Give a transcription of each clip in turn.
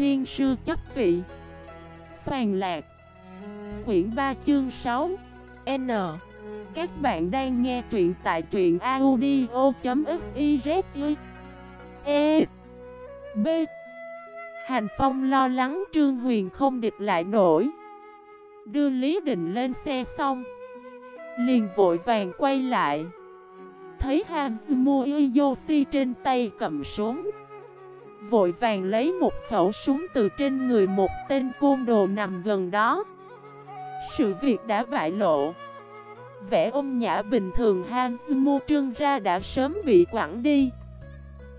thiên sư chấp vị. Phàn lạc. Quyển 3 chương 6 N. Các bạn đang nghe truyện tại truyện audio.xyz E. B. Hành Phong lo lắng Trương Huyền không địch lại nổi. Đưa Lý Định lên xe xong, Liền vội vàng quay lại. Thấy Hazumu Yoshi trên tay cầm súng. Vội vàng lấy một khẩu súng từ trên người một tên côn đồ nằm gần đó. Sự việc đã bại lộ. Vẻ ôm nhã bình thường Hazumu trưng ra đã sớm bị quẳng đi.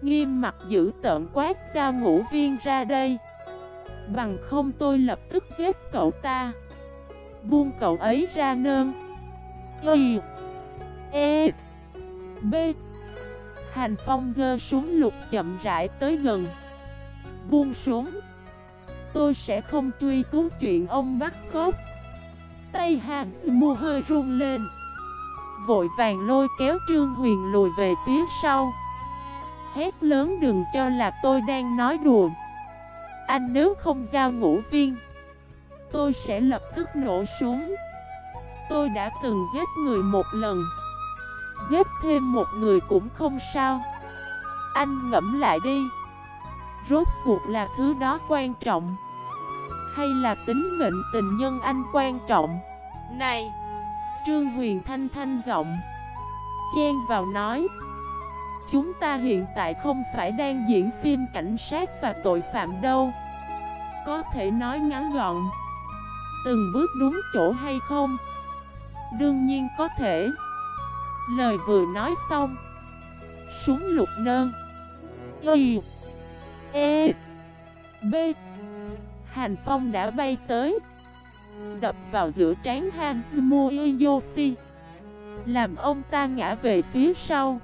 Nghiêm mặt giữ tợn quát ra ngũ viên ra đây. Bằng không tôi lập tức giết cậu ta. Buông cậu ấy ra nơn. Y. E. B. Hành Phong dơ xuống lục chậm rãi tới gần. Buông xuống. Tôi sẽ không truy cứu chuyện ông bắt cốt Tay Hazumu hơi run lên. Vội vàng lôi kéo Trương Huyền lùi về phía sau. Hét lớn đừng cho là tôi đang nói đùa. Anh nếu không giao ngũ viên, Tôi sẽ lập tức nổ súng. Tôi đã từng giết người một lần. Giết thêm một người cũng không sao. Anh ngẫm lại đi. Rốt cuộc là thứ đó quan trọng, Hay là tính mệnh tình nhân anh quan trọng? Này, Trương Huyền Thanh thanh giọng, Chen vào nói, Chúng ta hiện tại không phải đang diễn phim cảnh sát và tội phạm đâu. Có thể nói ngắn gọn, Từng bước đúng chỗ hay không? Đương nhiên có thể. Lời vừa nói xong Súng lục nơn. Y E B. Hành phong đã bay tới, Đập vào giữa trán Hazumu Yoshi Làm ông ta ngã về phía sau.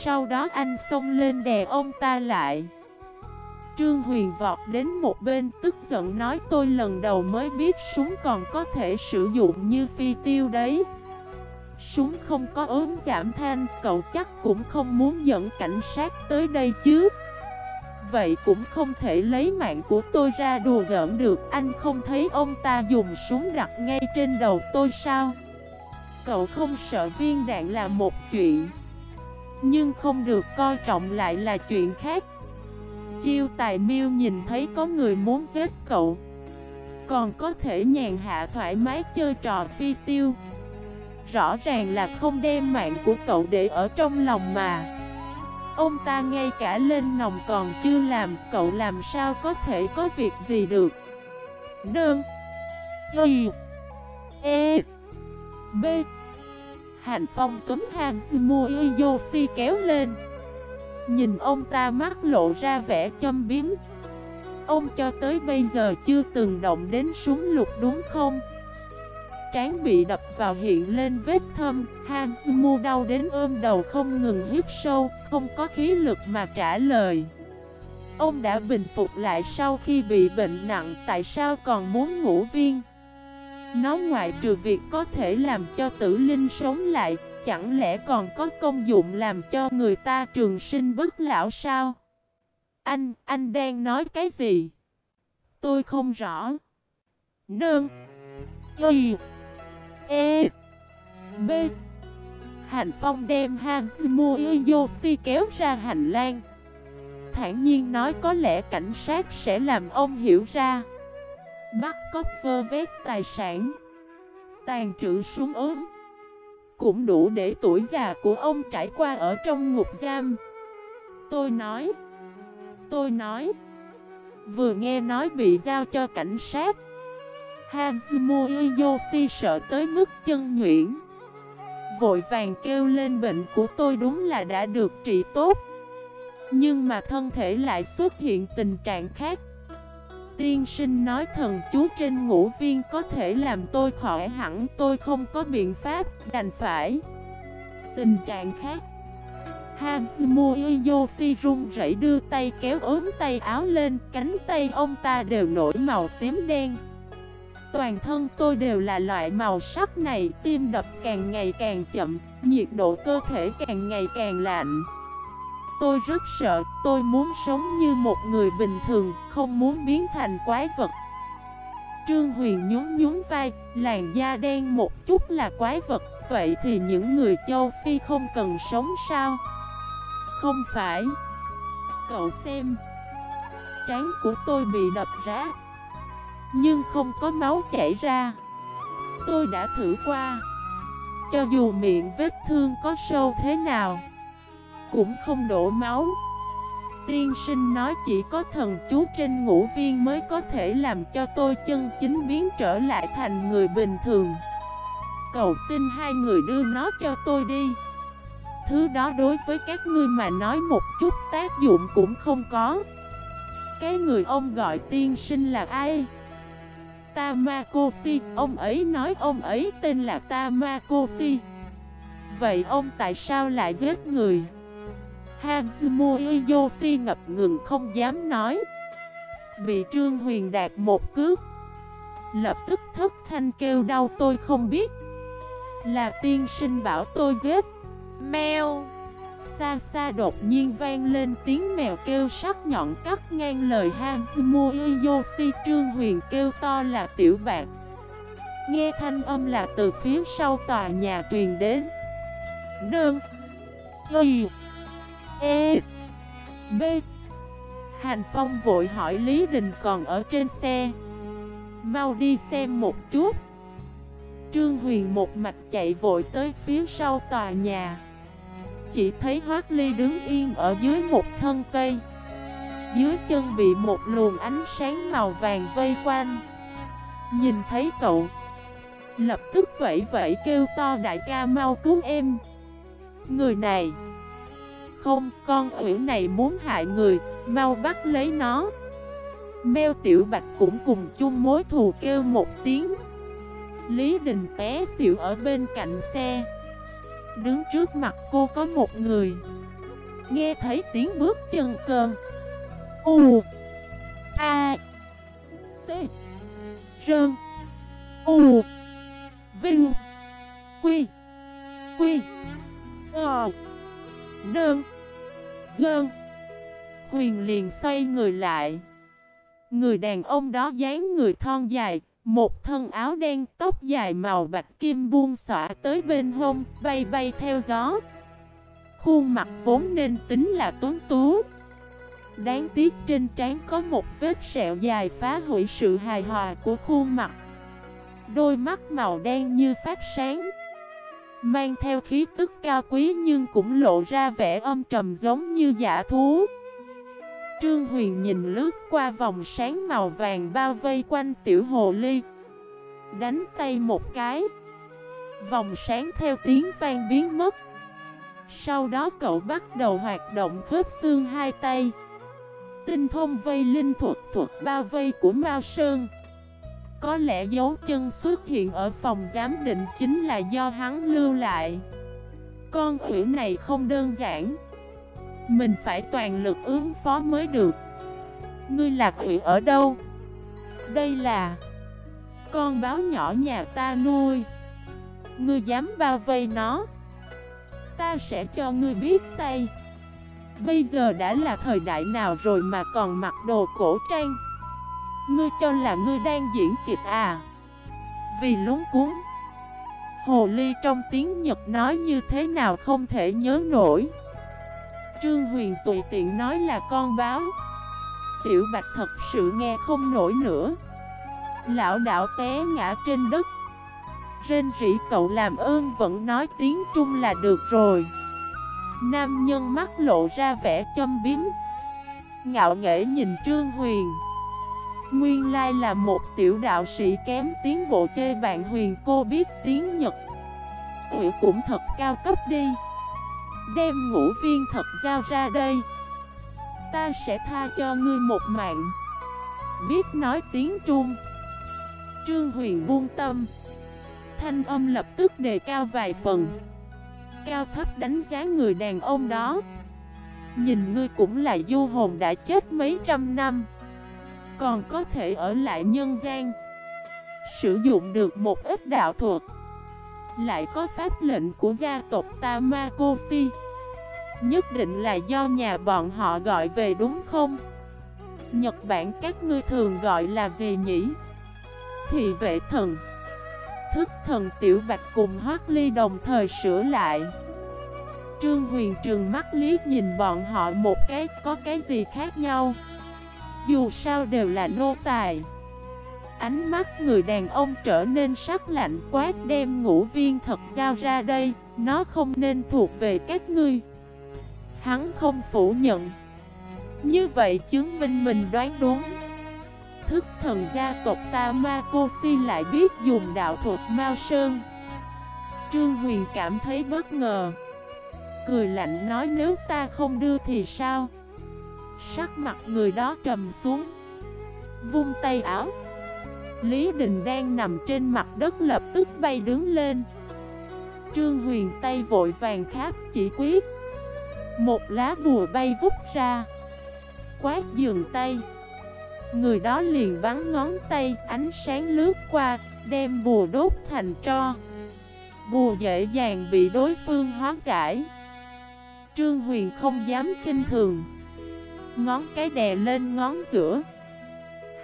Sau đó anh xông lên đè ông ta lại. Trương Huyền vọt đến một bên tức giận nói, tôi lần đầu mới biết súng còn có thể sử dụng như phi tiêu đấy. Súng không có ốm giảm thanh, cậu chắc cũng không muốn dẫn cảnh sát tới đây chứ. Vậy cũng không thể lấy mạng của tôi ra đùa giỡn được. Anh không thấy ông ta dùng súng đặt ngay trên đầu tôi sao? Cậu không sợ viên đạn là một chuyện Nhưng không được coi trọng lại là chuyện khác. Chiêu tài miêu nhìn thấy có người muốn giết cậu Còn có thể nhàn hạ thoải mái chơi trò phi tiêu. Rõ ràng là không đem mạng của cậu để ở trong lòng mà. Ông ta ngay cả lên nòng còn chưa làm, Cậu làm sao có thể có việc gì được? Đơn Y. E. B. Hành phong túm Hazumu Yoshi kéo lên. Nhìn ông ta mắt lộ ra vẻ châm biếm. Ông cho tới bây giờ chưa từng động đến súng lục đúng không? Trán bị đập vào hiện lên vết thâm. Hazumu đau đến ôm đầu không ngừng hít sâu Không có khí lực mà trả lời. Ông đã bình phục lại sau khi bị bệnh nặng Tại sao còn muốn ngủ viên? Nó ngoại trừ việc có thể làm cho tử linh sống lại Chẳng lẽ còn có công dụng làm cho người ta trường sinh bất lão sao? Anh, anh đang nói cái gì? Tôi không rõ. Nương. Y E B. Hành Phong đem Hazumu Yoshi kéo ra hành lang. Thản nhiên nói có lẽ cảnh sát sẽ làm ông hiểu ra. Bắt cóc vơ vét tài sản. Tàn trữ súng ốm. Cũng đủ để tuổi già của ông trải qua ở trong ngục giam. Tôi nói Tôi nói. Vừa nghe nói bị giao cho cảnh sát. Hazumo Yoshi sợ tới mức chân nhuyễn. Vội vàng kêu lên bệnh của tôi đúng là đã được trị tốt. Nhưng mà thân thể lại xuất hiện tình trạng khác. Tiên sinh nói thần chú trên ngũ viên có thể làm tôi khỏi hẳn Tôi không có biện pháp, đành phải. Tình trạng khác. Hazumo Yoshi run rẩy đưa tay kéo ốm tay áo lên Cánh tay ông ta đều nổi màu tím đen. Toàn thân tôi đều là loại màu sắc này Tim đập càng ngày càng chậm Nhiệt độ cơ thể càng ngày càng lạnh tôi rất sợ, tôi muốn sống như một người bình thường, không muốn biến thành quái vật. Trương Huyền nhún nhún vai, làn da đen một chút là quái vật, vậy thì những người châu Phi không cần sống sao? Không phải. Cậu xem, trán của tôi bị đập rá, nhưng không có máu chảy ra. Tôi đã thử qua, cho dù miệng vết thương có sâu thế nào, cũng không đổ máu. Tiên sinh nói chỉ có thần chú trên ngũ viên mới có thể làm cho tôi chân chính biến trở lại thành người bình thường Cầu xin hai người đưa nó cho tôi đi Thứ đó đối với các ngươi mà nói một chút tác dụng cũng không có Cái người ông gọi tiên sinh là ai? Tamakoshi, ông ấy nói ông ấy tên là Tamakoshi. Vậy ông tại sao lại giết người? Hazumo Yoshi ngập ngừng không dám nói. Bị Trương Huyền đạt một cước. Lập tức thất thanh kêu đau tôi không biết. Là tiên sinh bảo tôi giết. Mèo. Xa xa đột nhiên vang lên tiếng mèo kêu sắc nhọn cắt ngang lời Hazumo Yoshi Trương Huyền kêu to là tiểu bạc Nghe thanh âm là từ phía sau tòa nhà truyền đến. Nương, Y E B. Hành Phong vội hỏi Lý Đình còn ở trên xe. Mau đi xem một chút. Trương Huyền một mặt chạy vội tới phía sau tòa nhà. Chỉ thấy Hoác Ly đứng yên ở dưới một thân cây. Dưới chân bị một luồng ánh sáng màu vàng vây quanh. Nhìn thấy cậu Lập tức vẫy vẫy kêu to đại ca mau cứu em. Người này? Không, con ủy này muốn hại người, mau bắt lấy nó. Mèo tiểu bạch cũng cùng chung mối thù kêu một tiếng. Lý Đình té xỉu ở bên cạnh xe. Đứng trước mặt cô có một người. Nghe thấy tiếng bước chân cơn U, A, T Rơn U, Vinh, Quy Quy Ờ Đơn Gơn. Huyền liền xoay người lại. Người đàn ông đó dáng người thon dài một thân áo đen, tóc dài màu bạch kim buông xõa tới bên hông, Bay bay theo gió. Khuôn mặt vốn nên tính là tuấn tú. Đáng tiếc trên trán có một vết sẹo dài phá hủy sự hài hòa của khuôn mặt. Đôi mắt màu đen như phát sáng, Mang theo khí tức cao quý nhưng cũng lộ ra vẻ âm trầm giống như giả thú. Trương Huyền nhìn lướt qua vòng sáng màu vàng bao vây quanh tiểu hồ ly. Đánh tay một cái. Vòng sáng theo tiếng vang biến mất. Sau đó cậu bắt đầu hoạt động khớp xương hai tay. Tinh thông vây linh thuật thuật bao vây của Mao Sơn. Có lẽ dấu chân xuất hiện ở phòng giám định chính là do hắn lưu lại. Con quỷ này không đơn giản. Mình phải toàn lực ứng phó mới được. Ngươi lạc quỷ ở đâu? Đây là Con báo nhỏ nhà ta nuôi. Ngươi dám bao vây nó. Ta sẽ cho ngươi biết tay. Bây giờ đã là thời đại nào rồi mà còn mặc đồ cổ trang? Ngươi cho là ngươi đang diễn kịch à? Vì lúng cuốn. Hồ Ly trong tiếng Nhật nói như thế nào không thể nhớ nổi. Trương Huyền tùy tiện nói là con báo. Tiểu Bạch thật sự nghe không nổi nữa. Lão đạo té ngã trên đất. Rên rỉ cậu làm ơn vẫn nói tiếng Trung là được rồi. Nam nhân mắt lộ ra vẻ châm biếm. Ngạo nghễ nhìn Trương Huyền. Nguyên lai là một tiểu đạo sĩ kém tiến bộ chê bạn huyền, cô biết tiếng Nhật. Ủy cũng thật cao cấp đi. Đem ngũ viên thật giao ra đây. Ta sẽ tha cho ngươi một mạng. Biết nói tiếng Trung. Trương Huyền buông tâm. Thanh âm lập tức đề cao vài phần. Cao thấp đánh giá người đàn ông đó. Nhìn ngươi cũng là du hồn đã chết mấy trăm năm. Còn có thể ở lại nhân gian. Sử dụng được một ít đạo thuật. Lại có pháp lệnh của gia tộc Tamakoshi. Nhất định là do nhà bọn họ gọi về đúng không? Nhật Bản các ngươi thường gọi là gì nhỉ? Thị vệ thần. Thức thần tiểu bạch cùng hoác ly đồng thời sửa lại. Trương Huyền trường mắt liếc nhìn bọn họ một cái, có cái gì khác nhau? Dù sao đều là nô tài. Ánh mắt người đàn ông trở nên sắc lạnh quát đem ngũ viên thật giao ra đây, Nó không nên thuộc về các ngươi. Hắn không phủ nhận. Như vậy chứng minh mình đoán đúng. Thức thần gia tộc ta ma cô si lại biết dùng đạo thuật Mao Sơn. Trương Huyền cảm thấy bất ngờ. Cười lạnh nói nếu ta không đưa thì sao? Sắc mặt người đó trầm xuống. Vung tay áo. Lý Đình đang nằm trên mặt đất lập tức bay đứng lên. Trương Huyền tay vội vàng kháp chỉ quyết. Một lá bùa bay vút ra. Quát dường tay. Người đó liền bắn ngón tay, Ánh sáng lướt qua, Đem bùa đốt thành tro. Bùa dễ dàng bị đối phương hóa giải. Trương Huyền không dám kinh thường. Ngón cái đè lên ngón giữa.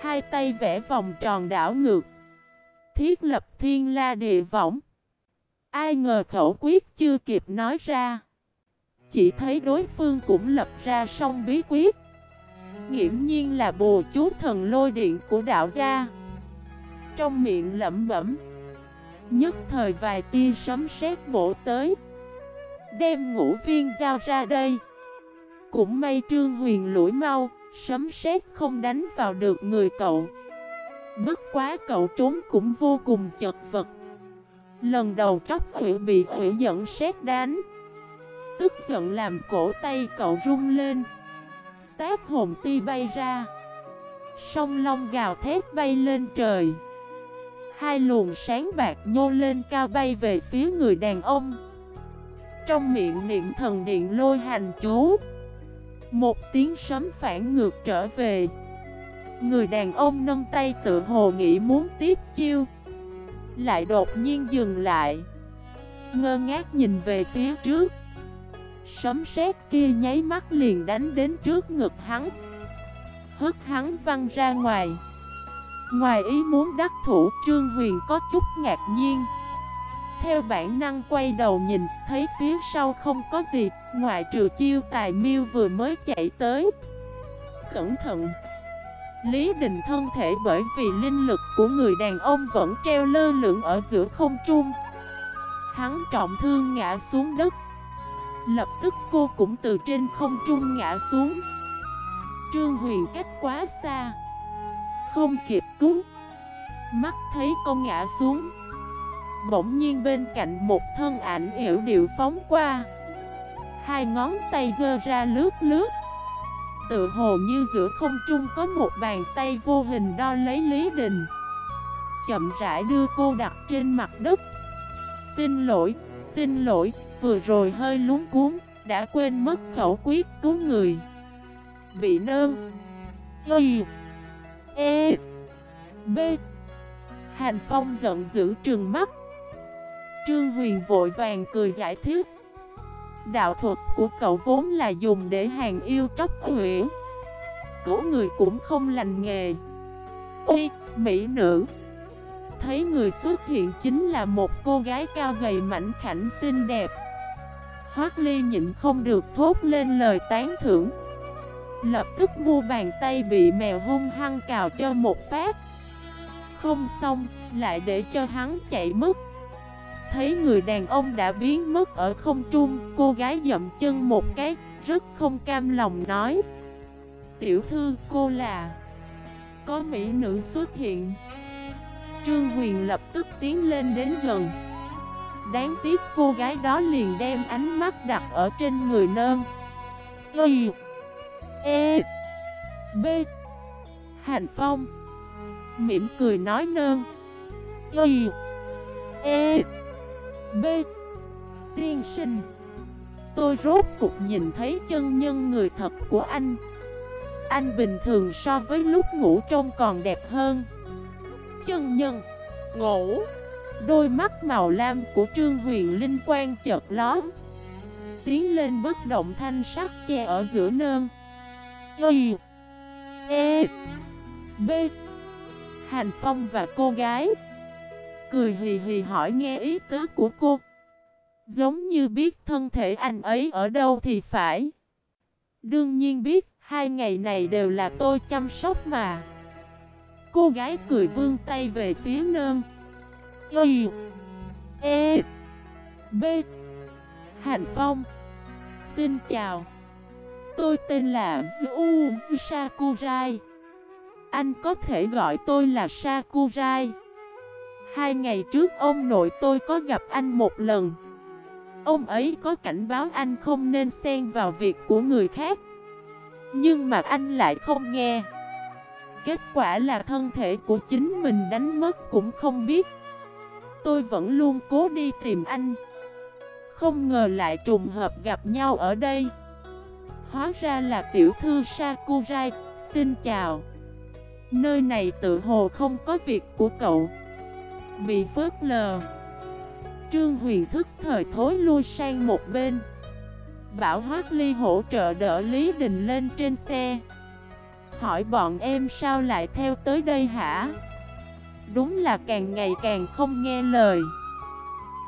Hai tay vẽ vòng tròn đảo ngược. Thiết lập thiên la địa võng. Ai ngờ khẩu quyết chưa kịp nói ra. Chỉ thấy đối phương cũng lập ra song bí quyết. Nghiễm nhiên là bồ chú thần lôi điện của đạo gia. Trong miệng lẩm bẩm, Nhất thời vài tia sấm sét bổ tới. Đem ngũ viên giao ra đây. Cũng may Trương Huyền lũi mau. Sấm sét không đánh vào được người cậu. Bất quá cậu trốn cũng vô cùng chật vật. Lần đầu tróc hủy bị hủy dẫn sét đánh. Tức giận làm cổ tay cậu rung lên. Tác hồn ti bay ra. Sông long gào thét bay lên trời. Hai luồng sáng bạc nhô lên cao bay về phía người đàn ông. Trong miệng niệm thần điện lôi hành chú. Một tiếng sấm phản ngược trở về. Người đàn ông nâng tay tự hồ nghĩ muốn tiếp chiêu. Lại đột nhiên dừng lại. Ngơ ngác nhìn về phía trước. Sấm sét kia nháy mắt liền đánh đến trước ngực hắn. Hất hắn văng ra ngoài. Ngoài ý muốn đắc thủ, Trương Huyền có chút ngạc nhiên. Theo bản năng quay đầu nhìn, Thấy phía sau không có gì. Ngoại trừ chiêu tài miêu vừa mới chạy tới. Cẩn thận. Lý Đình thân thể bởi vì linh lực của người đàn ông vẫn treo lơ lửng ở giữa không trung. Hắn trọng thương ngã xuống đất. Lập tức cô cũng từ trên không trung ngã xuống. Trương Huyền cách quá xa. Không kịp cứu. Mắt thấy con ngã xuống. Bỗng nhiên bên cạnh một thân ảnh yểu điệu phóng qua. Hai ngón tay dơ ra lướt lướt Tự hồ như giữa không trung có một bàn tay vô hình đo lấy Lý Đình Chậm rãi đưa cô đặt trên mặt đất Xin lỗi, xin lỗi, vừa rồi hơi lúng cuốn, đã quên mất khẩu quyết cứu người. Bị nơ. Y. E. B. Hành Phong giận dữ trừng mắt. Trương Huyền vội vàng cười giải thích. Đạo thuật của cậu vốn là dùng để hàng yêu tróc huyễn. Cổ người cũng không lành nghề. Ui, mỹ nữ. Thấy người xuất hiện chính là một cô gái cao gầy mảnh khảnh xinh đẹp. Hoác Ly nhịn không được thốt lên lời tán thưởng. Lập tức mua bàn tay bị mèo hung hăng cào cho một phát. Không xong, lại để cho hắn chạy mất. Thấy người đàn ông đã biến mất ở không trung. Cô gái dậm chân một cái, rất không cam lòng nói. Tiểu thư cô là Có mỹ nữ xuất hiện. Trương Huyền lập tức tiến lên đến gần. Đáng tiếc cô gái đó liền đem ánh mắt đặt ở trên người nơm. Y E B Hành Phong. Mỉm cười nói nơn Y E B. Tiên sinh. Tôi rốt cục nhìn thấy chân nhân người thật của anh. Anh bình thường so với lúc ngủ trông còn đẹp hơn. Chân nhân. Ngủ. Đôi mắt màu lam của Trương Huyền Linh quang chợt ló. Tiến lên bất động thanh sắc che ở giữa nơn. Y. E. B. Hành Phong và cô gái. Cười hì hì hỏi nghe ý tứ của cô. Giống như biết thân thể anh ấy ở đâu thì phải. Đương nhiên biết, Hai ngày này đều là tôi chăm sóc mà. Cô gái cười vươn tay về phía nơn. Y E B. Hạnh Phong. Xin chào. Tôi tên là Zu Sakurai Anh có thể gọi tôi là Sakurai Hai ngày trước ông nội tôi có gặp anh một lần. Ông ấy có cảnh báo anh không nên xen vào việc của người khác. Nhưng mà anh lại không nghe. Kết quả là thân thể của chính mình đánh mất cũng không biết. Tôi vẫn luôn cố đi tìm anh. Không ngờ lại trùng hợp gặp nhau ở đây. Hóa ra là tiểu thư Sakurai. Xin chào. Nơi này tự hồ không có việc của cậu. Bị phớt lờ. Trương Huyền thức thời thối lui sang một bên. Bảo Hoác Ly hỗ trợ đỡ Lý Đình lên trên xe. Hỏi bọn em sao lại theo tới đây hả? Đúng là càng ngày càng không nghe lời.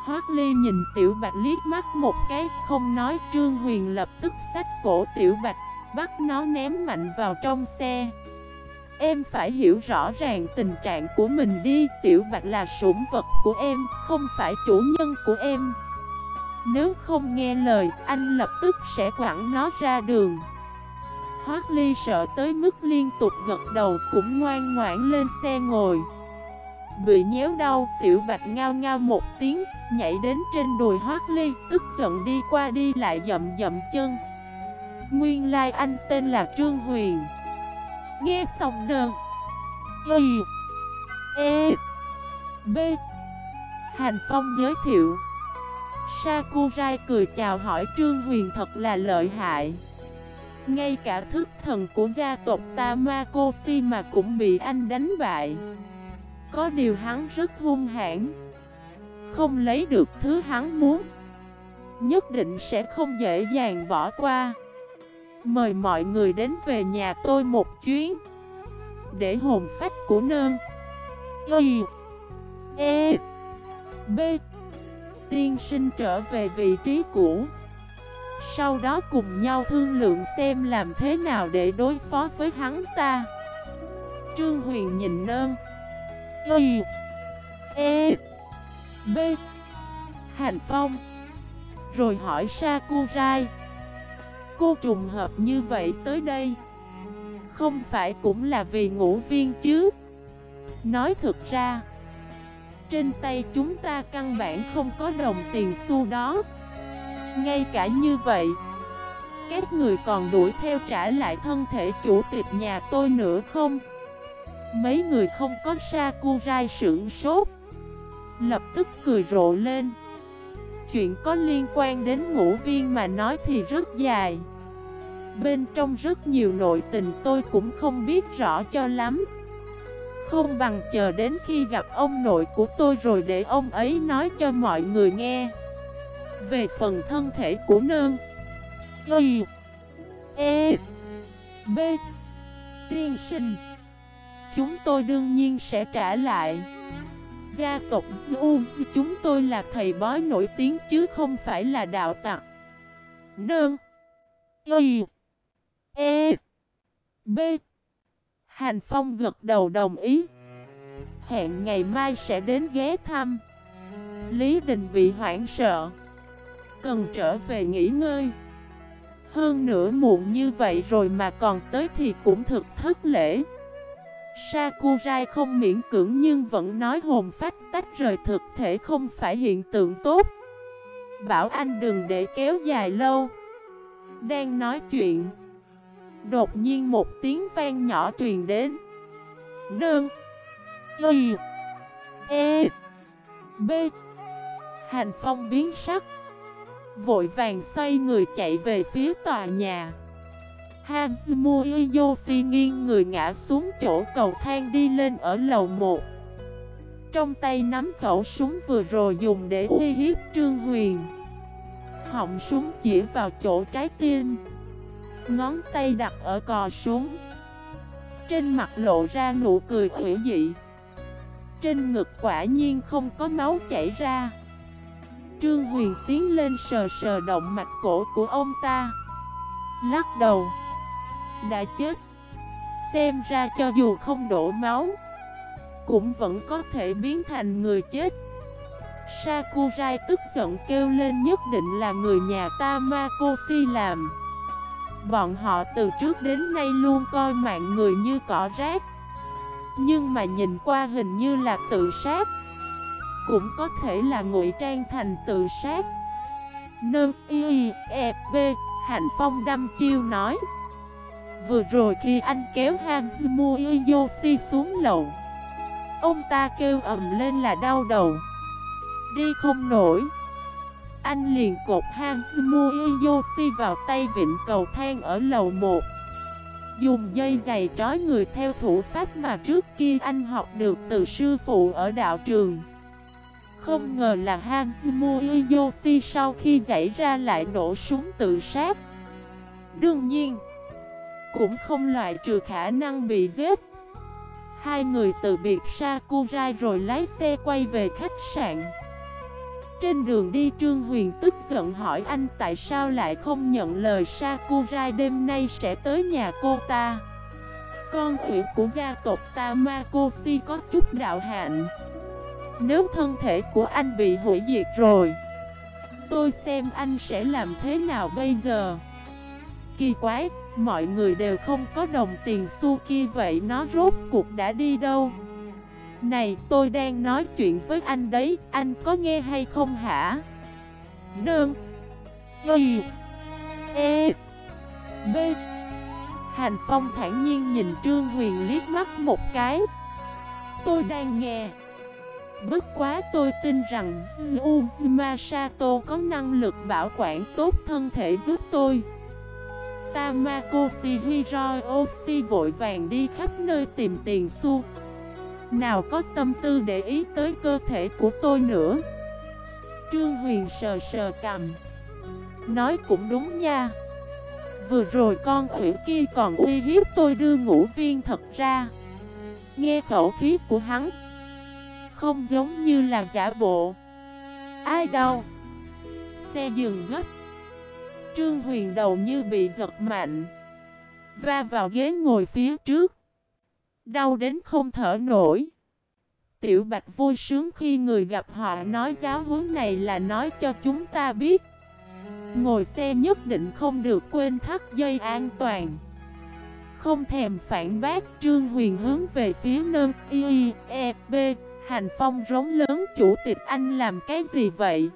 Hoác Ly nhìn Tiểu Bạch liếc mắt một cái, Không nói. Trương Huyền lập tức xách cổ Tiểu Bạch, Bắt nó ném mạnh vào trong xe. Em phải hiểu rõ ràng tình trạng của mình đi. Tiểu Bạch là sủng vật của em, Không phải chủ nhân của em. Nếu không nghe lời, Anh lập tức sẽ quẳng nó ra đường. Hoác Ly sợ tới mức liên tục gật đầu, Cũng ngoan ngoãn lên xe ngồi. Bị nhéo đau, Tiểu Bạch ngao ngao một tiếng, Nhảy đến trên đùi Hoác Ly, Tức giận đi qua đi lại dậm dậm chân. Nguyên lai like anh tên là Trương Huyền. Nghe xong nờ Y E B. Hành Phong giới thiệu. Sakurai cười chào hỏi Trương Huyền thật là lợi hại. Ngay cả thức thần của gia tộc Tamakoshi mà cũng bị anh đánh bại. Có điều hắn rất hung hãn. Không lấy được thứ hắn muốn, Nhất định sẽ không dễ dàng bỏ qua. Mời mọi người đến về nhà tôi một chuyến. Để hồn phách của nơn. Y. E. B. Tiên sinh trở về vị trí cũ. Sau đó cùng nhau thương lượng xem làm thế nào để đối phó với hắn ta. Trương Huyền nhìn nơn. Y. E. B. Hành Phong. Rồi hỏi Sakurai. Cô trùng hợp như vậy tới đây. Không phải cũng là vì ngũ viên chứ? Nói thực ra, Trên tay chúng ta căn bản không có đồng tiền xu đó. Ngay cả như vậy, Các người còn đuổi theo trả lại thân thể chủ tịch nhà tôi nữa không? Mấy người không có Sakurai sưởng sốt. Lập tức cười rộ lên. Chuyện có liên quan đến ngũ viên mà nói thì rất dài. Bên trong rất nhiều nội tình tôi cũng không biết rõ cho lắm. Không bằng chờ đến khi gặp ông nội của tôi rồi để ông ấy nói cho mọi người nghe. Về phần thân thể của nơn Y. E. B. Tiên sinh. Chúng tôi đương nhiên sẽ trả lại. Gia tộc Zeus chúng tôi là thầy bói nổi tiếng chứ không phải là đạo tặc. Nương. Y. E. B. Hành Phong gật đầu đồng ý. Hẹn ngày mai sẽ đến ghé thăm. Lý Đình bị hoảng sợ. Cần trở về nghỉ ngơi. Hơn nữa muộn như vậy rồi mà còn tới thì cũng thực thất lễ. Sakurai không miễn cưỡng nhưng vẫn nói hồn phách tách rời thực thể không phải hiện tượng tốt. Bảo anh đừng để kéo dài lâu. Đang nói chuyện, Đột nhiên một tiếng vang nhỏ truyền đến. Nương, Y E B. Hành phong biến sắc, Vội vàng xoay người chạy về phía tòa nhà. Hazumu Yoshi nghiêng người ngã xuống chỗ cầu thang đi lên ở lầu 1 Trong tay nắm khẩu súng vừa rồi dùng để uy hiếp Trương Huyền. Họng súng chỉ vào chỗ trái tim. Ngón tay đặt ở cò súng. Trên mặt lộ ra nụ cười hủy dị. Trên ngực quả nhiên không có máu chảy ra. Trương Huyền tiến lên sờ sờ động mạch cổ của ông ta. Lắc đầu. Đã chết. Xem ra cho dù không đổ máu, Cũng vẫn có thể biến thành người chết. Sakurai tức giận kêu lên nhất định là người nhà Tamakoshi làm. Bọn họ từ trước đến nay luôn coi mạng người như cỏ rác. Nhưng mà nhìn qua hình như là tự sát. Cũng có thể là ngụy trang thành tự sát. Nơ y e b, Hạnh Phong đâm chiêu nói. Vừa rồi khi anh kéo Hazumu Yoshi xuống lầu, Ông ta kêu ầm lên là đau đầu. Đi không nổi. Anh liền cột Hazumu Yoshi vào tay vịnh cầu thang ở lầu 1 Dùng dây giày trói người theo thủ pháp mà trước kia anh học được từ sư phụ ở đạo trường. Không ngờ là Hazumu Yoshi sau khi giải ra lại nổ súng tự sát. Đương nhiên cũng không loại trừ khả năng bị giết. Hai người từ biệt Sakurai rồi lái xe quay về khách sạn. Trên đường đi Trương Huyền tức giận hỏi anh tại sao lại không nhận lời Sakurai đêm nay sẽ tới nhà cô ta? Con huyết của gia tộc Tamakoshi có chút đạo hạnh. Nếu thân thể của anh bị hủy diệt rồi Tôi xem anh sẽ làm thế nào bây giờ? Kỳ quái, mọi người đều không có đồng tiền xu kia vậy nó rốt cuộc đã đi đâu? Này, tôi đang nói chuyện với anh đấy, Anh có nghe hay không hả? Đơn Y. E. B. Hành Phong thản nhiên nhìn Trương Huyền liếc mắt một cái. Tôi đang nghe. Bất quá tôi tin rằng Uzuma Sato có năng lực bảo quản tốt thân thể giúp tôi. Tamakoshi Hiroyoshi vội vàng đi khắp nơi tìm tiền xu. Nào có tâm tư để ý tới cơ thể của tôi nữa? Trương Huyền sờ sờ cầm Nói cũng đúng nha. Vừa rồi con ủy kia còn uy hiếp tôi đưa ngũ viên thật ra. Nghe khẩu khí của hắn, Không giống như là giả bộ. Ai đâu Xe dừng gấp. Trương Huyền đầu như bị giật mạnh Va vào ghế ngồi phía trước. Đau đến không thở nổi. Tiểu Bạch vui sướng khi người gặp họ nói giáo huấn này là nói cho chúng ta biết. Ngồi xe nhất định không được quên thắt dây an toàn. Không thèm phản bác Trương Huyền hướng về phía nâng Y, E, B. Hành Phong rống lớn chủ tịch anh làm cái gì vậy?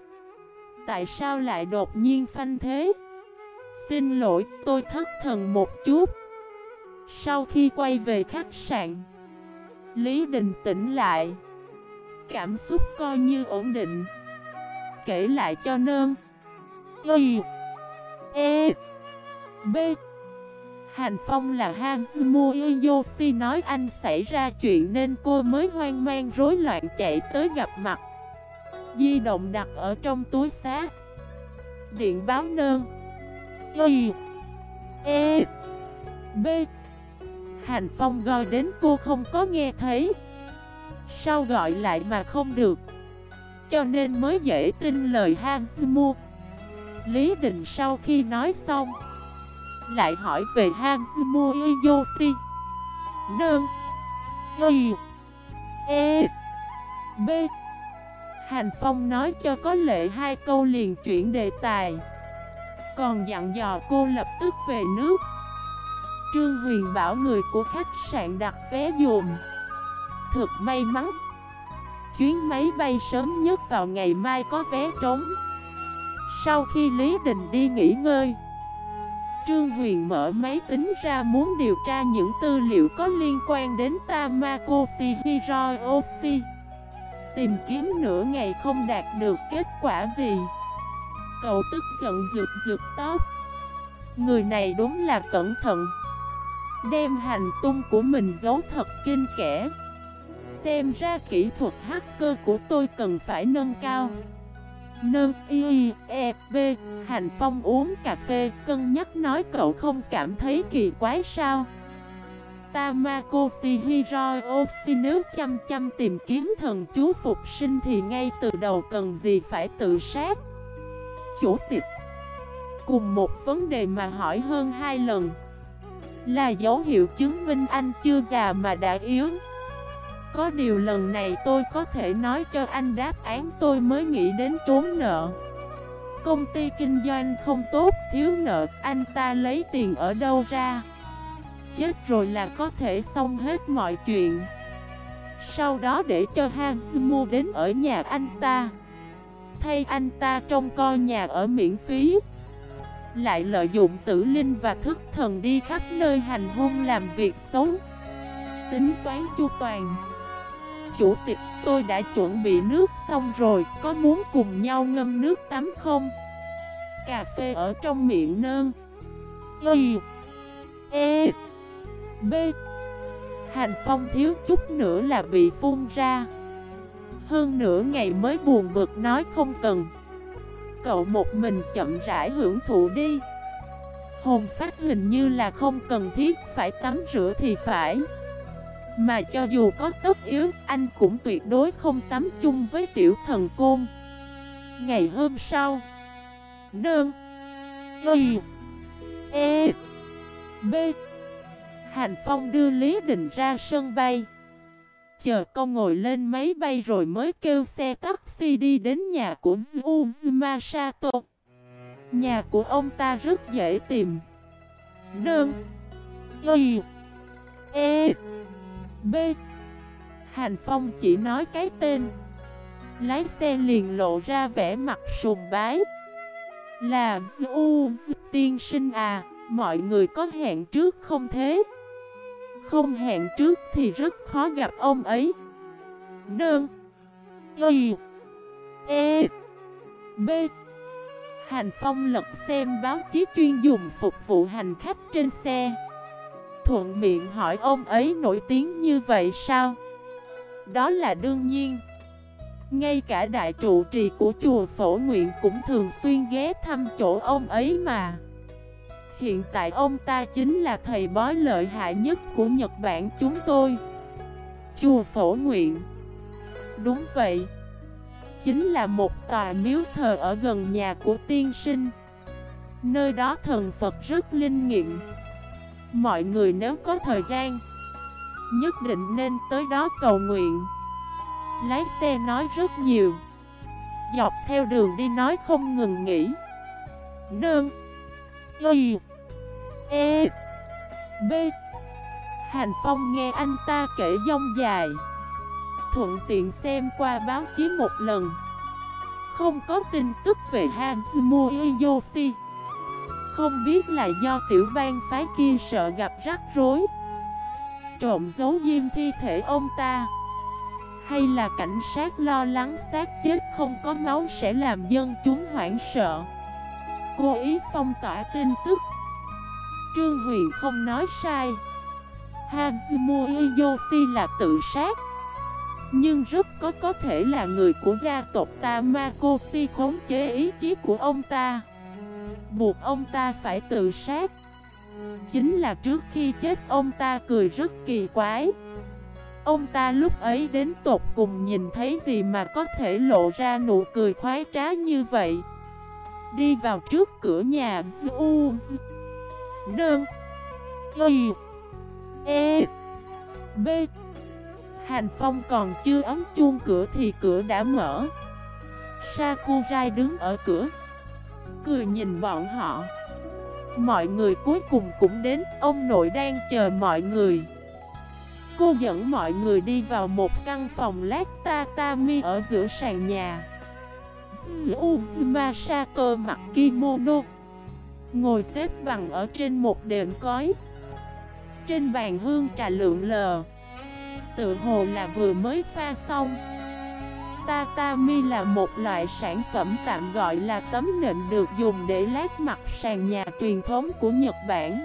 Tại sao lại đột nhiên phanh thế? Xin lỗi, tôi thất thần một chút. Sau khi quay về khách sạn, Lý Đình tỉnh lại. Cảm xúc coi như ổn định. Kể lại cho nơn. Y E B. Hành Phong là Hazumu Yoshi nói anh xảy ra chuyện nên cô mới hoang mang rối loạn chạy tới gặp mặt. Di động đặt ở trong túi xác Điện báo nơn. Y E B. Hành Phong gọi đến cô không có nghe thấy. Sao gọi lại mà không được? Cho nên mới dễ tin lời Hazumu Lý Đình sau khi nói xong, Lại hỏi về Hazumu Yoshi Nương. Y E B. Hành Phong nói cho có lệ hai câu liền chuyển đề tài. Còn dặn dò cô lập tức về nước. Trương Huyền bảo người của khách sạn đặt vé dùm Thực may mắn. Chuyến máy bay sớm nhất vào ngày mai có vé trống. Sau khi Lý Đình đi nghỉ ngơi, Trương Huyền mở máy tính ra muốn điều tra những tư liệu có liên quan đến Tamakoshi Hiroyoshi Tìm kiếm nửa ngày không đạt được kết quả gì. Cậu tức giận rượt rượt tóc. Người này đúng là cẩn thận. Đem hành tung của mình giấu thật kinh kẻ. Xem ra kỹ thuật hacker của tôi cần phải nâng cao. Nâng y e b Hành Phong uống cà phê, Cân nhắc nói cậu không cảm thấy kỳ quái sao? Tamakoshi Hiroi Oshi chăm chăm tìm kiếm thần chú phục sinh Thì ngay từ đầu cần gì phải tự sát? Chủ tịch. Cùng một vấn đề mà hỏi hơn hai lần. Là dấu hiệu chứng minh anh chưa già mà đã yếu. Có điều lần này tôi có thể nói cho anh đáp án tôi mới nghĩ đến trốn nợ. Công ty kinh doanh không tốt, thiếu nợ, anh ta lấy tiền ở đâu ra? Chết rồi là có thể xong hết mọi chuyện. Sau đó để cho Hazumu đến ở nhà anh ta. Thay anh ta trông coi nhà ở miễn phí. Lại lợi dụng tử linh và thức thần đi khắp nơi hành hung làm việc xấu. Tính toán chu toàn. Chủ tịch, tôi đã chuẩn bị nước xong rồi, có muốn cùng nhau ngâm nước tắm không? Cà phê ở trong miệng nơn. Y E B. Hành phong thiếu chút nữa là bị phun ra. Hơn nửa ngày mới buồn bực nói không cần. Cậu một mình chậm rãi hưởng thụ đi. Hồn phát hình như là không cần thiết phải tắm rửa thì phải. Mà cho dù có tất yếu, anh cũng tuyệt đối không tắm chung với tiểu thần côn. Ngày hôm sau Nương Y E B Hành Phong đưa Lý Đình ra sân bay. Chờ con ngồi lên máy bay rồi mới kêu xe taxi đi đến nhà của Uzuma Sato Nhà của ông ta rất dễ tìm. Nương. Y. E. B. Hành Phong chỉ nói cái tên. Lái xe liền lộ ra vẻ mặt sùng bái. Là Du tiên sinh à Mọi người có hẹn trước không thế? Không hẹn trước thì rất khó gặp ông ấy Nương Y E B Hành Phong lật xem báo chí chuyên dùng phục vụ hành khách trên xe thuận miệng hỏi ông ấy nổi tiếng như vậy sao? Đó là đương nhiên. Ngay cả đại trụ trì của chùa Phổ Nguyện cũng thường xuyên ghé thăm chỗ ông ấy mà. Hiện tại ông ta chính là thầy bói lợi hại nhất của Nhật Bản chúng tôi. Chùa Phổ Nguyện. Đúng vậy. Chính là một tòa miếu thờ ở gần nhà của tiên sinh. Nơi đó thần Phật rất linh nghiệm. Mọi người nếu có thời gian, Nhất định nên tới đó cầu nguyện. Lái xe nói rất nhiều. Dọc theo đường đi nói không ngừng nghỉ. Nương. Y. E B. Hành Phong nghe anh ta kể dông dài. Thuận tiện xem qua báo chí một lần. Không có tin tức về Hazumu Yoshi không biết là do tiểu bang phái kia sợ gặp rắc rối, Trộm giấu diêm thi thể ông ta, Hay là cảnh sát lo lắng xác chết không có máu sẽ làm dân chúng hoảng sợ. Cố ý phong tỏa tin tức Trương Huyền không nói sai. Hazumu Yoshi là tự sát. Nhưng rất có có thể là người của gia tộc Tamakoshi khống chế ý chí của ông ta. Buộc ông ta phải tự sát. Chính là trước khi chết ông ta cười rất kỳ quái. Ông ta lúc ấy đến tột cùng nhìn thấy gì mà có thể lộ ra nụ cười khoái trá như vậy? Đi vào trước cửa nhà U Đơn Y E B. Hành Phong còn chưa ấn chuông cửa thì cửa đã mở. Sakurai đứng ở cửa, cười nhìn bọn họ. Mọi người cuối cùng cũng đến, Ông nội đang chờ mọi người. Cô dẫn mọi người đi vào một căn phòng lát tatami ở giữa sàn nhà. Uzuma Sato mặc kimono. Ngồi xếp bằng ở trên một đệm cói Trên bàn hương trà lượng lờ Tự hồ là vừa mới pha xong Tatami là một loại sản phẩm tạm gọi là tấm nệm được dùng để lát mặt sàn nhà truyền thống của Nhật Bản.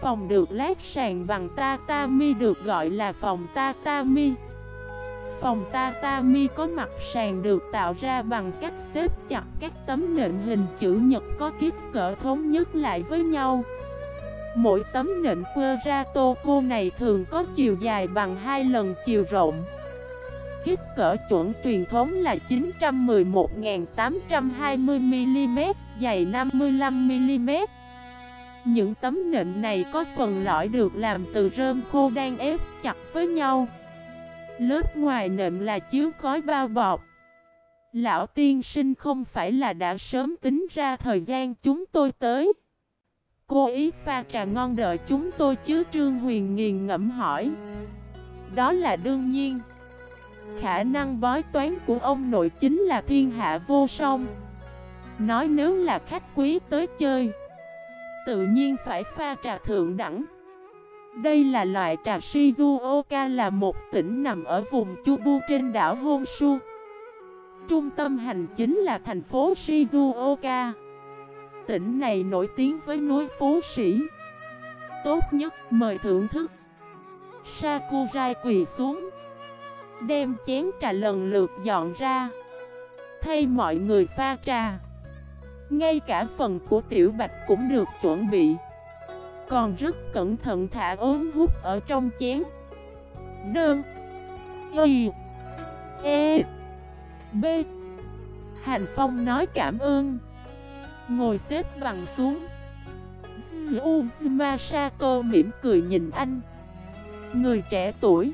Phòng được lát sàn bằng tatami được gọi là phòng tatami. Phòng tatami có mặt sàn được tạo ra bằng cách xếp chặt các tấm nệm hình chữ nhật có kích cỡ thống nhất lại với nhau. Mỗi tấm nệm tô cô này thường có chiều dài bằng hai lần chiều rộng. Kích cỡ chuẩn truyền thống là 911.820mm, dày 55mm. Những tấm nệm này có phần lõi được làm từ rơm khô đang ép chặt với nhau. Lớp ngoài nệm là chiếu cói bao bọc. Lão tiên sinh không phải là đã sớm tính ra thời gian chúng tôi tới. Cô ý pha trà ngon đợi chúng tôi chứ Trương Huyền nghiền ngẫm hỏi. Đó là đương nhiên. Khả năng bói toán của ông nội chính là thiên hạ vô song. Nói nếu là khách quý tới chơi, tự nhiên phải pha trà thượng đẳng. Đây là loại trà Shizuoka là một tỉnh nằm ở vùng Chubu trên đảo Honshu. Trung tâm hành chính là thành phố Shizuoka. Tỉnh này nổi tiếng với núi Phú Sĩ. Tốt nhất, mời thưởng thức. Sakurai quỳ xuống. Đem chén trà lần lượt dọn ra. Thay mọi người pha trà. Ngay cả phần của Tiểu Bạch cũng được chuẩn bị. Còn rất cẩn thận thả ốm hút ở trong chén. Nương. Y. E. B. Hành Phong nói cảm ơn. Ngồi xếp bằng xuống. Uzuma Sato mỉm cười nhìn anh. Người trẻ tuổi.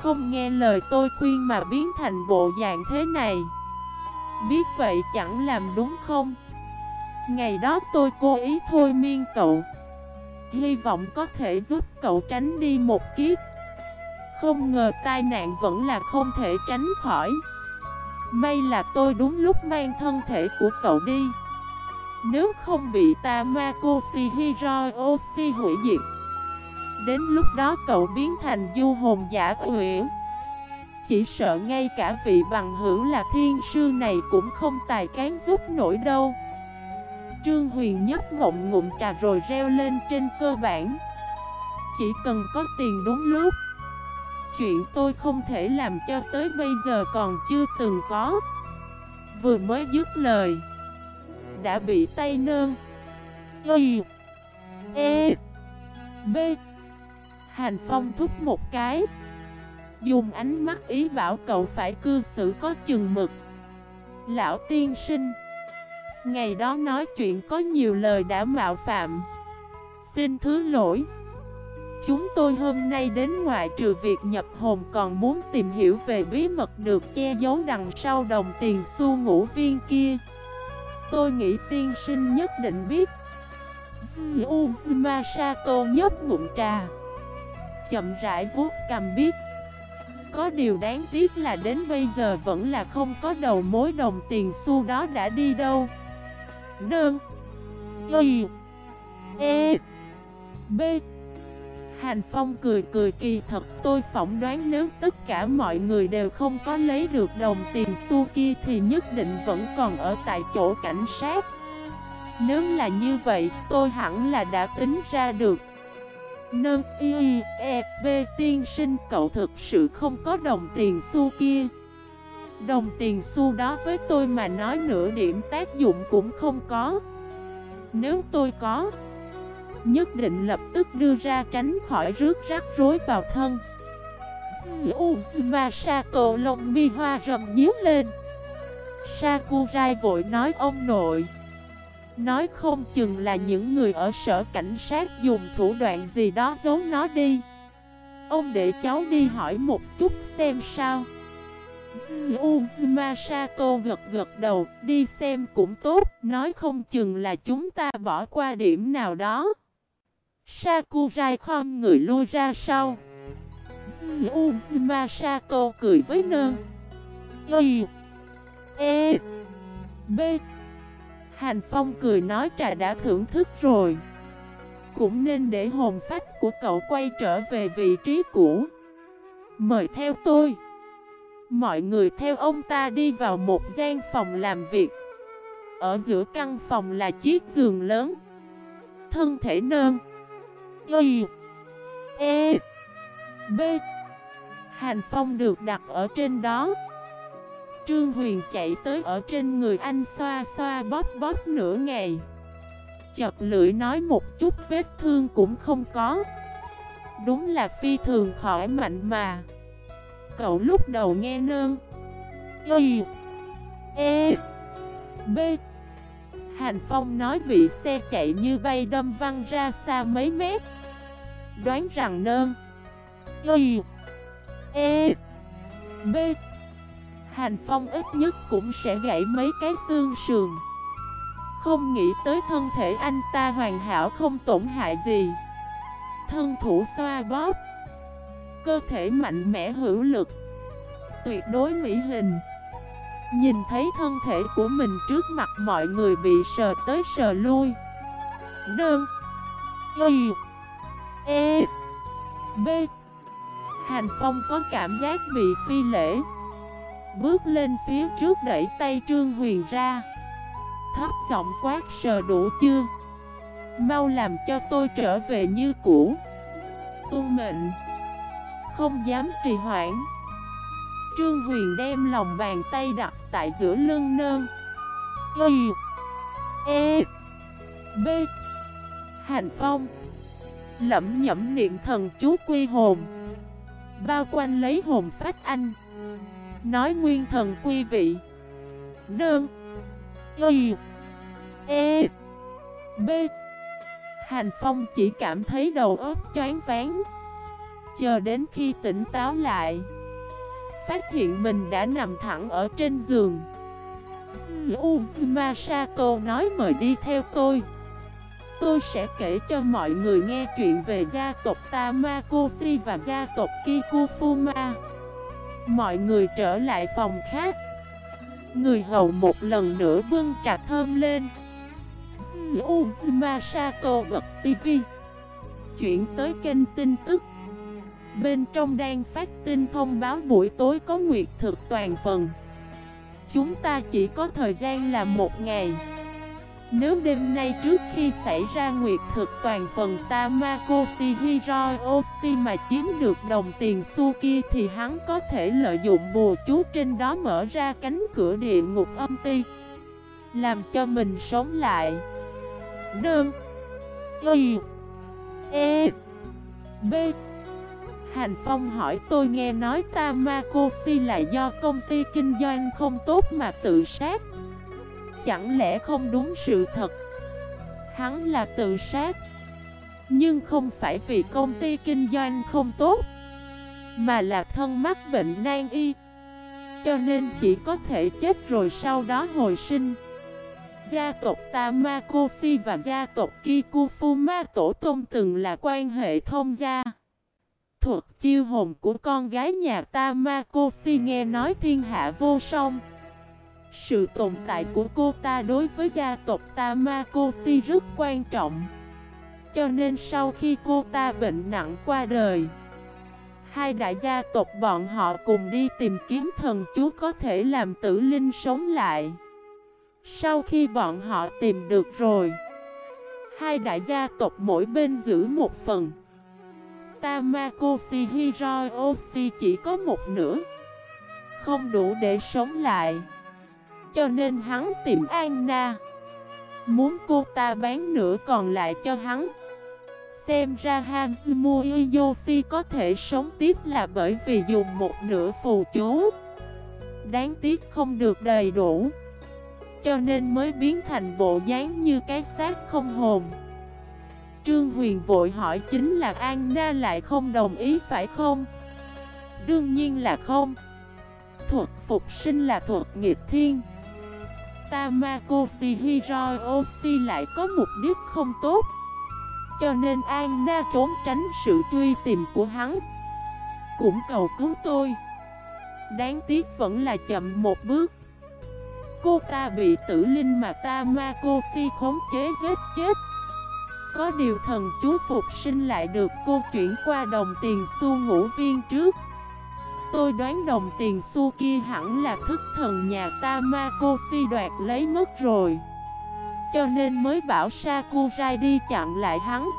Không nghe lời tôi khuyên mà biến thành bộ dạng thế này. Biết vậy chẳng làm đúng không? Ngày đó tôi cố ý thôi miên cậu. Hy vọng có thể giúp cậu tránh đi một kiếp. Không ngờ tai nạn vẫn là không thể tránh khỏi. May là tôi đúng lúc mang thân thể của cậu đi. Nếu không bị ta Tamako Shihiroshi hủy diệt, Đến lúc đó cậu biến thành du hồn giả uyển Chỉ sợ ngay cả vị bằng hữu là thiên sư này cũng không tài cán giúp nổi đâu. Trương Huyền nhấp ngộng ngụm trà rồi reo lên trên cơ bản. Chỉ cần có tiền đúng lúc. Chuyện tôi không thể làm cho tới bây giờ còn chưa từng có. Vừa mới dứt lời. Đã bị tay nơn Y. E. B. Hành Phong thúc một cái. Dùng ánh mắt ý bảo cậu phải cư xử có chừng mực. Lão tiên sinh. Ngày đó nói chuyện có nhiều lời đã mạo phạm. Xin thứ lỗi. Chúng tôi hôm nay đến ngoại trừ việc nhập hồn còn muốn tìm hiểu về bí mật được che giấu đằng sau đồng tiền xu ngũ viên kia. Tôi nghĩ tiên sinh nhất định biết. Uzuma Sato nhấp ngụm trà. Chậm rãi vuốt cầm biết. Có điều đáng tiếc là đến bây giờ vẫn là không có đầu mối đồng tiền xu đó đã đi đâu. Nương. Y E B. Hàn Phong cười cười kỳ thật, tôi phỏng đoán nếu tất cả mọi người đều không có lấy được đồng tiền xu kia thì nhất định vẫn còn ở tại chỗ cảnh sát. Nếu là như vậy, tôi hẳn là đã tính ra được. Nâng y e b, tiên sinh, cậu thực sự không có đồng tiền xu kia Đồng tiền xu đó với tôi mà nói nửa điểm tác dụng cũng không có. Nếu tôi có Nhất định lập tức đưa ra tránh khỏi rước rắc rối vào thân. Uzuma Sato lông mi hoa rầm nhíu lên. Sakurai vội nói ông nội. Nói không chừng là những người ở sở cảnh sát dùng thủ đoạn gì đó giấu nó đi. Ông để cháu đi hỏi một chút xem sao. Uzuma Sato gật gật đầu, đi xem cũng tốt, nói không chừng là chúng ta bỏ qua điểm nào đó. Sakurai khom người lui ra sau. Uzuma Sato cười với nơn. Y E B Hành Phong cười nói trà đã thưởng thức rồi. Cũng nên để hồn phách của cậu quay trở về vị trí cũ. Mời theo tôi. Mọi người theo ông ta đi vào một gian phòng làm việc. Ở giữa căn phòng là chiếc giường lớn. Thân thể nơn. Y. E. B. Hành phong được đặt ở trên đó. Trương Huyền chạy tới ở trên người anh xoa xoa bóp bóp nửa ngày. Chật lưỡi nói một chút vết thương cũng không có. Đúng là phi thường khỏi mạnh mà. Cậu lúc đầu nghe nơn. Y E B. Hành Phong nói bị xe chạy như bay đâm văng ra xa mấy mét. Đoán rằng nơn. Y E B. Hành Phong ít nhất cũng sẽ gãy mấy cái xương sườn. Không nghĩ tới thân thể anh ta hoàn hảo không tổn hại gì. Thân thủ xoa bóp. Cơ thể mạnh mẽ hữu lực, Tuyệt đối mỹ hình. Nhìn thấy thân thể của mình trước mặt mọi người bị sờ tới sờ lui. Đơn, Y E B. Hành Phong có cảm giác bị phi lễ. Bước lên phía trước đẩy tay Trương Huyền ra. Thấp giọng quát, sờ đủ chưa? Mau làm cho tôi trở về như cũ. Tôn mệnh. Không dám trì hoãn. Trương Huyền đem lòng bàn tay đặt tại giữa lưng nơn. Y E B. Hành phong. Lẩm nhẩm niệm thần chú quy hồn. Bao quanh lấy hồn phách anh. Nói nguyên thần quy vị. Nơn. Y E B. Hành Phong chỉ cảm thấy đầu óc choáng váng. Chờ đến khi tỉnh táo lại, Phát hiện mình đã nằm thẳng ở trên giường. Uzuma Sato nói mời đi theo tôi. Tôi sẽ kể cho mọi người nghe chuyện về gia tộc Tamakoshi và gia tộc Kikufuma. Mọi người trở lại phòng khác. Người hầu một lần nữa bưng trà thơm lên. Uzuma Sato bật TV Chuyển tới kênh tin tức. Bên trong đang phát tin thông báo buổi tối có nguyệt thực toàn phần. Chúng ta chỉ có thời gian là một ngày. Nếu đêm nay trước khi xảy ra nguyệt thực toàn phần Tamakoshi Hiroyoshi mà chiếm được đồng tiền xu kia Thì hắn có thể lợi dụng bùa chú trên đó mở ra cánh cửa địa ngục âm ti, Làm cho mình sống lại. Đơn. Y. E. B. Hành Phong hỏi, tôi nghe nói Tamakoshi là do công ty kinh doanh không tốt mà tự sát. Chẳng lẽ không đúng sự thật? Hắn là tự sát, Nhưng không phải vì công ty kinh doanh không tốt, Mà là thân mắc bệnh nan y, Cho nên chỉ có thể chết rồi sau đó hồi sinh. Gia tộc Tamakoshi và gia tộc Kikufuma tổ tôn từng là quan hệ thông gia thuật chiêu hồn của con gái nhà si nghe nói thiên hạ vô song. Sự tồn tại của cô ta đối với gia tộc ta Makoshi rất quan trọng. Cho nên sau khi cô ta bệnh nặng qua đời, Hai đại gia tộc bọn họ cùng đi tìm kiếm thần chú có thể làm tử linh sống lại. Sau khi bọn họ tìm được rồi, Hai đại gia tộc mỗi bên giữ một phần. Tamakoshi Hiroyoshi chỉ có một nửa. Không đủ để sống lại. Cho nên hắn tìm Anna. Muốn cô ta bán nửa còn lại cho hắn. Xem ra Hazumu Yoshi có thể sống tiếp là bởi vì dùng một nửa phù chú. Đáng tiếc không được đầy đủ. Cho nên mới biến thành bộ dáng như cái xác không hồn. Trương Huyền vội hỏi chính là Anna lại không đồng ý phải không? Đương nhiên là không. Thuật phục sinh là thuật nghiệp thiên. Tamakoshi Hiroyoshi lại có mục đích không tốt. Cho nên Anna trốn tránh sự truy tìm của hắn. Cũng cầu cứu tôi. Đáng tiếc vẫn là chậm một bước. Cô ta bị tử linh mà Tamakoshi khống chế giết chết có điều thần chú phục sinh lại được cô chuyển qua đồng tiền xu ngũ viên trước. Tôi đoán đồng tiền xu kia hẳn là thức thần nhà tam ma cô si đoạt lấy mất rồi. Cho nên mới bảo Sakurai đi chặn lại hắn.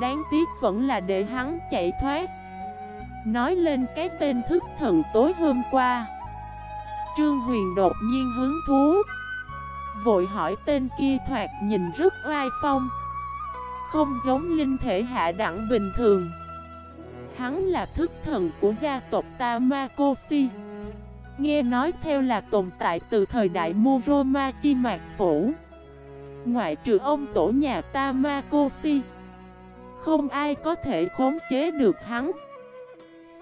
Đáng tiếc vẫn là để hắn chạy thoát. Nói lên cái tên thức thần tối hôm qua. Trương Huyền đột nhiên hứng thú. Vội hỏi tên kia thoạt nhìn rất oai phong. Không giống linh thể hạ đẳng bình thường. Hắn là thức thần của gia tộc Tamakoshi. Nghe nói theo là tồn tại từ thời đại Muroma Chi Mạc Phủ. Ngoại trừ ông tổ nhà Tamakoshi, Không ai có thể khống chế được hắn.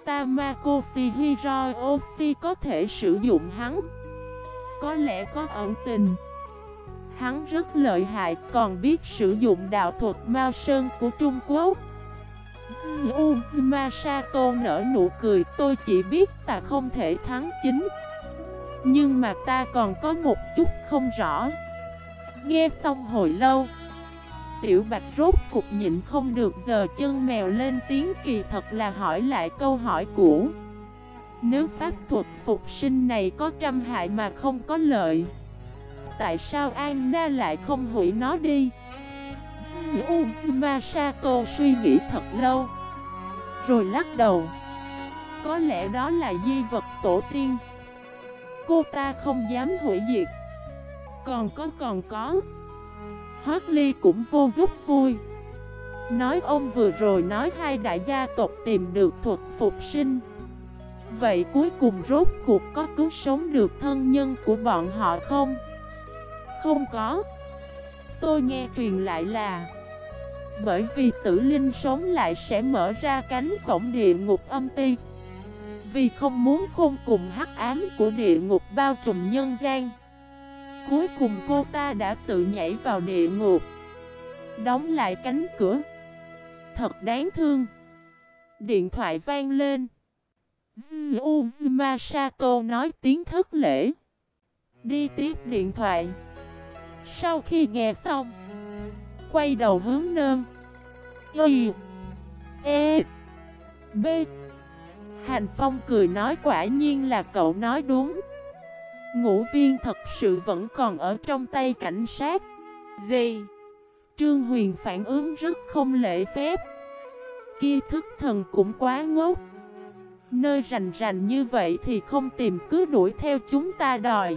Tamakoshi Hiroyoshi có thể sử dụng hắn. Có lẽ có ẩn tình. Hắn rất lợi hại, còn biết sử dụng đạo thuật Mao Sơn của Trung Quốc. Uzuma Sato nở nụ cười, Tôi chỉ biết ta không thể thắng chính. Nhưng mà ta còn có một chút không rõ. Nghe xong hồi lâu, Tiểu Bạch rốt cục nhịn không được giờ chân mèo lên tiếng kỳ thật là hỏi lại câu hỏi cũ. Nếu pháp thuật phục sinh này có trăm hại mà không có lợi Tại sao Anna lại không hủy nó đi? Uzuma Sato suy nghĩ thật lâu, Rồi lắc đầu. Có lẽ đó là di vật tổ tiên. Cô ta không dám hủy diệt. Còn có còn có. Hoác Ly cũng vô giúp vui. Nói ông vừa rồi nói hai đại gia tộc tìm được thuật phục sinh. Vậy cuối cùng rốt cuộc có cứu sống được thân nhân của bọn họ không? Không có. Tôi nghe truyền lại là Bởi vì tử linh sống lại sẽ mở ra cánh cổng địa ngục âm ti. Vì không muốn khôn cùng hắc ám của địa ngục bao trùm nhân gian. Cuối cùng cô ta đã tự nhảy vào địa ngục, Đóng lại cánh cửa. Thật đáng thương. Điện thoại vang lên. Uzuma Sato nói tiếng thất lễ. Đi tiếp điện thoại. Sau khi nghe xong, Quay đầu hướng nơn Y E B. Hành Phong cười nói quả nhiên là cậu nói đúng. Ngũ viên thật sự vẫn còn ở trong tay cảnh sát. Gì? Trương Huyền phản ứng rất không lễ phép. Kia thức thần cũng quá ngốc. Nơi rành rành như vậy thì không tìm cứ đuổi theo chúng ta đòi.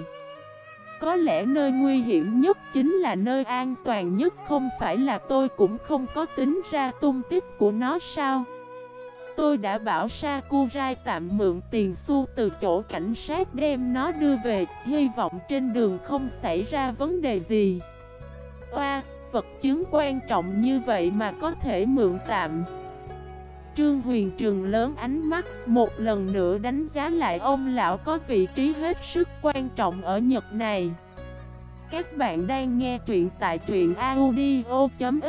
Có lẽ nơi nguy hiểm nhất chính là nơi an toàn nhất Không phải là tôi cũng không có tính ra tung tích của nó sao? Tôi đã bảo Sakurai tạm mượn tiền xu từ chỗ cảnh sát đem nó đưa về Hy vọng trên đường không xảy ra vấn đề gì. Oa, vật chứng quan trọng như vậy mà có thể mượn tạm. Trương Huyền Trường lớn ánh mắt, Một lần nữa đánh giá lại ông lão có vị trí hết sức quan trọng ở Nhật này. Các bạn đang nghe truyện tại truyện audio.fif